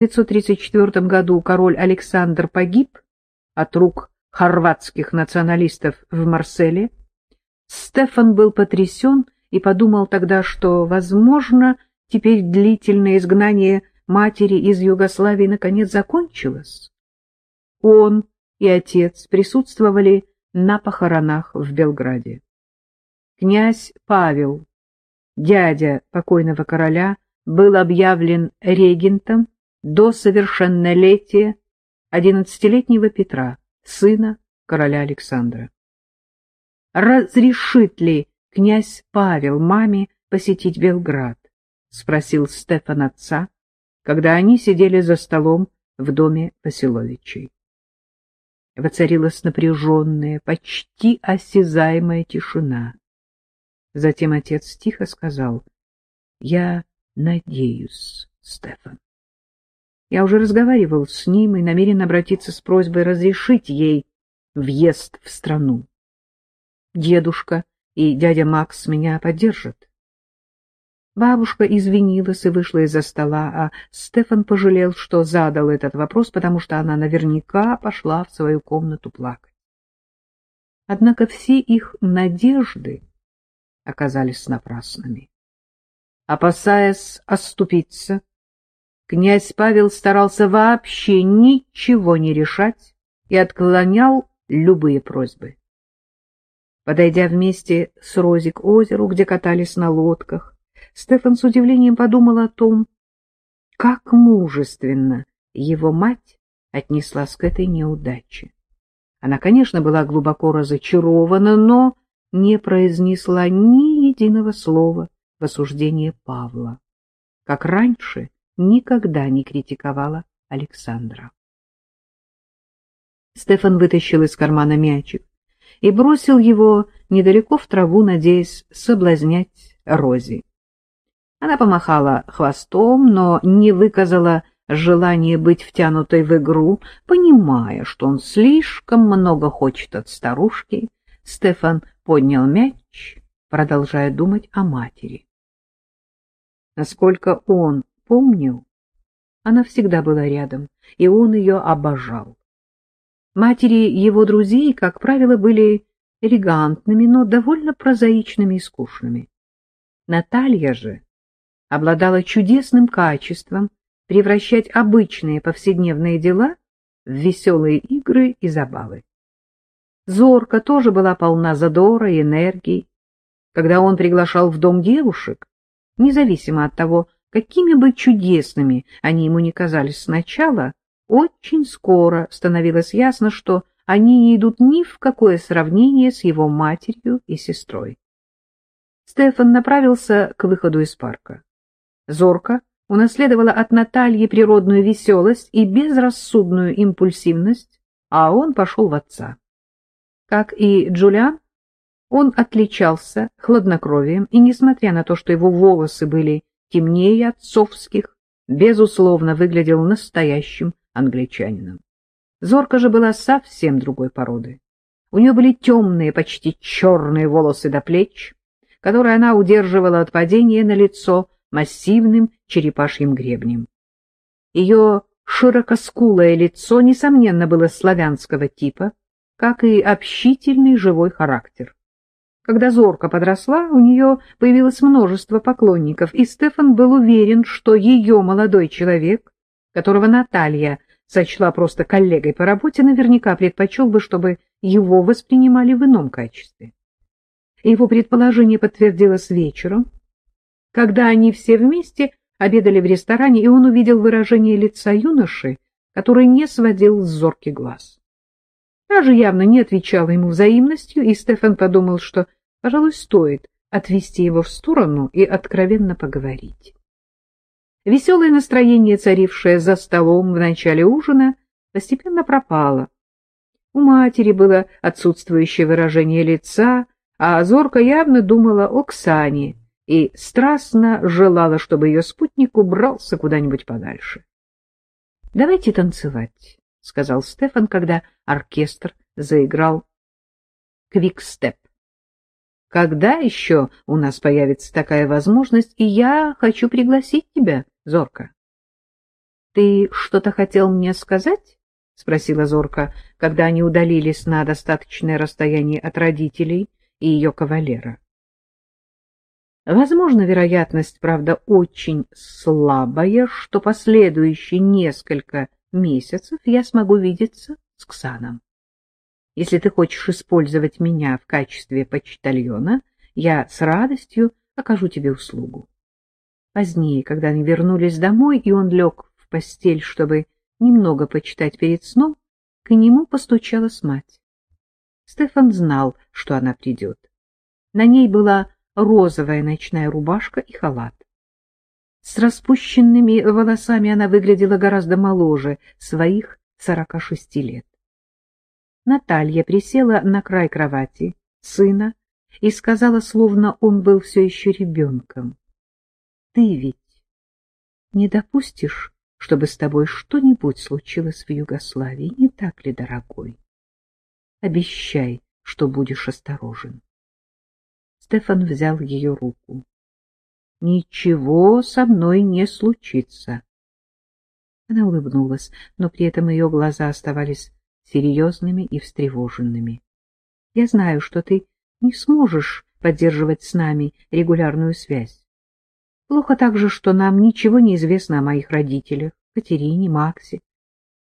1934 году король Александр погиб от рук хорватских националистов в Марселе, Стефан был потрясен и подумал тогда, что, возможно, теперь длительное изгнание матери из Югославии наконец закончилось. Он и отец присутствовали на похоронах в Белграде. Князь Павел, дядя покойного короля, был объявлен регентом до совершеннолетия одиннадцатилетнего Петра, сына короля Александра. «Разрешит ли князь Павел маме посетить Белград?» — спросил Стефан отца, когда они сидели за столом в доме Василовичей. Воцарилась напряженная, почти осязаемая тишина. Затем отец тихо сказал, — Я надеюсь, Стефан. Я уже разговаривал с ним и намерен обратиться с просьбой разрешить ей въезд в страну. Дедушка и дядя Макс меня поддержат. Бабушка извинилась и вышла из-за стола, а Стефан пожалел, что задал этот вопрос, потому что она наверняка пошла в свою комнату плакать. Однако все их надежды оказались напрасными. Опасаясь оступиться, князь Павел старался вообще ничего не решать и отклонял любые просьбы. Подойдя вместе с Рози к озеру, где катались на лодках, Стефан с удивлением подумал о том, как мужественно его мать отнеслась к этой неудаче. Она, конечно, была глубоко разочарована, но не произнесла ни единого слова в осуждение Павла, как раньше никогда не критиковала Александра. Стефан вытащил из кармана мячик и бросил его недалеко в траву, надеясь соблазнять Рози. Она помахала хвостом, но не выказала желания быть втянутой в игру, понимая, что он слишком много хочет от старушки. Стефан поднял мяч, продолжая думать о матери. Насколько он помнил, она всегда была рядом, и он ее обожал. Матери его друзей, как правило, были элегантными, но довольно прозаичными и скучными. Наталья же обладала чудесным качеством превращать обычные повседневные дела в веселые игры и забавы. Зорка тоже была полна задора и энергии. Когда он приглашал в дом девушек, независимо от того, какими бы чудесными они ему не казались сначала, очень скоро становилось ясно, что они не идут ни в какое сравнение с его матерью и сестрой. Стефан направился к выходу из парка. Зорка унаследовала от Натальи природную веселость и безрассудную импульсивность, а он пошел в отца. Как и Джулиан, он отличался хладнокровием, и, несмотря на то, что его волосы были темнее отцовских, безусловно, выглядел настоящим англичанином. Зорка же была совсем другой породы. У нее были темные, почти черные волосы до плеч, которые она удерживала от падения на лицо массивным черепашьим гребнем. Ее широкоскулое лицо, несомненно, было славянского типа, как и общительный живой характер. Когда Зорка подросла, у нее появилось множество поклонников, и Стефан был уверен, что ее молодой человек, которого Наталья сочла просто коллегой по работе, наверняка предпочел бы, чтобы его воспринимали в ином качестве. Его предположение подтвердилось вечером, когда они все вместе обедали в ресторане, и он увидел выражение лица юноши, который не сводил с зорки глаз. Та явно не отвечала ему взаимностью, и Стефан подумал, что, пожалуй, стоит отвести его в сторону и откровенно поговорить. Веселое настроение, царившее за столом в начале ужина, постепенно пропало. У матери было отсутствующее выражение лица, а Зорка явно думала о Ксане и страстно желала, чтобы ее спутник убрался куда-нибудь подальше. — Давайте танцевать, — сказал Стефан, когда оркестр заиграл квикстеп. — Когда еще у нас появится такая возможность, и я хочу пригласить тебя, Зорка? Ты что-то хотел мне сказать? — спросила Зорка, когда они удалились на достаточное расстояние от родителей и ее кавалера. Возможно, вероятность, правда, очень слабая, что последующие несколько месяцев я смогу видеться с Ксаном. Если ты хочешь использовать меня в качестве почтальона, я с радостью окажу тебе услугу. Позднее, когда они вернулись домой, и он лег в постель, чтобы немного почитать перед сном, к нему постучалась мать. Стефан знал, что она придет. На ней была розовая ночная рубашка и халат. С распущенными волосами она выглядела гораздо моложе своих сорока шести лет. Наталья присела на край кровати сына и сказала, словно он был все еще ребенком. — Ты ведь не допустишь, чтобы с тобой что-нибудь случилось в Югославии, не так ли, дорогой? Обещай, что будешь осторожен. Стефан взял ее руку. — Ничего со мной не случится. Она улыбнулась, но при этом ее глаза оставались серьезными и встревоженными. — Я знаю, что ты не сможешь поддерживать с нами регулярную связь. Плохо также, что нам ничего не известно о моих родителях, Катерине, Максе.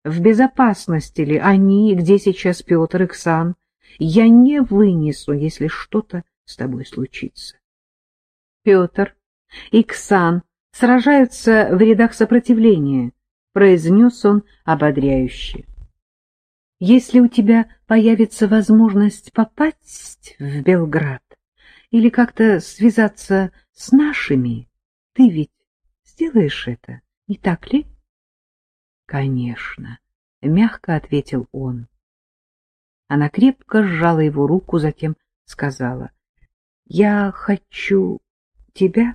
В безопасности ли они, где сейчас Петр и Ксан? Я не вынесу, если что-то с тобой случится. Петр и Ксан сражаются в рядах сопротивления, произнес он ободряюще. Если у тебя появится возможность попасть в Белград или как-то связаться с нашими, ты ведь сделаешь это, не так ли? — Конечно, — мягко ответил он. Она крепко сжала его руку, затем сказала, — Я хочу тебя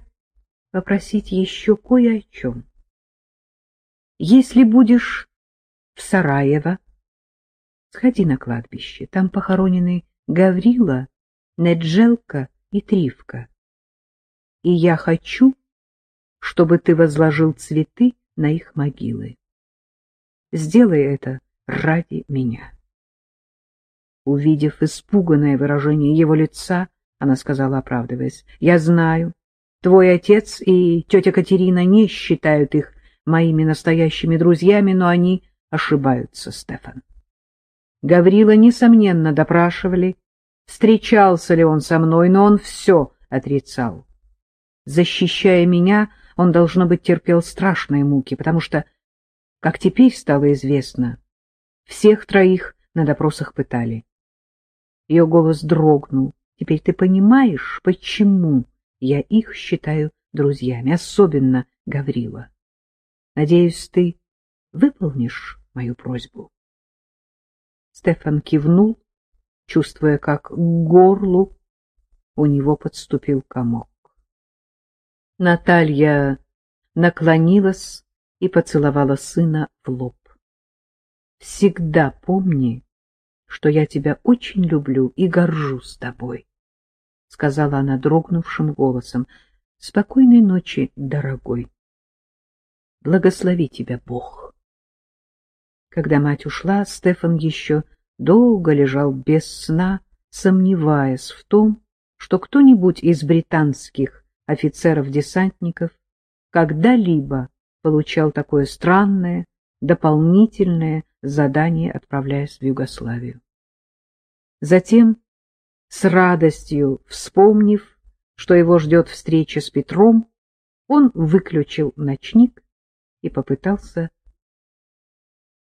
попросить еще кое о чем. Если будешь в Сараево, сходи на кладбище, там похоронены Гаврила, Неджелка и Тривка. И я хочу, чтобы ты возложил цветы на их могилы. Сделай это ради меня. Увидев испуганное выражение его лица, она сказала, оправдываясь, — Я знаю, твой отец и тетя Катерина не считают их моими настоящими друзьями, но они ошибаются, Стефан. Гаврила, несомненно, допрашивали, встречался ли он со мной, но он все отрицал. Защищая меня, он, должно быть, терпел страшные муки, потому что как теперь стало известно, всех троих на допросах пытали. Ее голос дрогнул. Теперь ты понимаешь, почему я их считаю друзьями, особенно Гаврила. Надеюсь, ты выполнишь мою просьбу. Стефан кивнул, чувствуя, как к горлу у него подступил комок. Наталья наклонилась и поцеловала сына в лоб. «Всегда помни, что я тебя очень люблю и горжусь тобой», — сказала она дрогнувшим голосом. «Спокойной ночи, дорогой. Благослови тебя Бог». Когда мать ушла, Стефан еще долго лежал без сна, сомневаясь в том, что кто-нибудь из британских офицеров-десантников когда-либо получал такое странное, дополнительное задание, отправляясь в Югославию. Затем, с радостью вспомнив, что его ждет встреча с Петром, он выключил ночник и попытался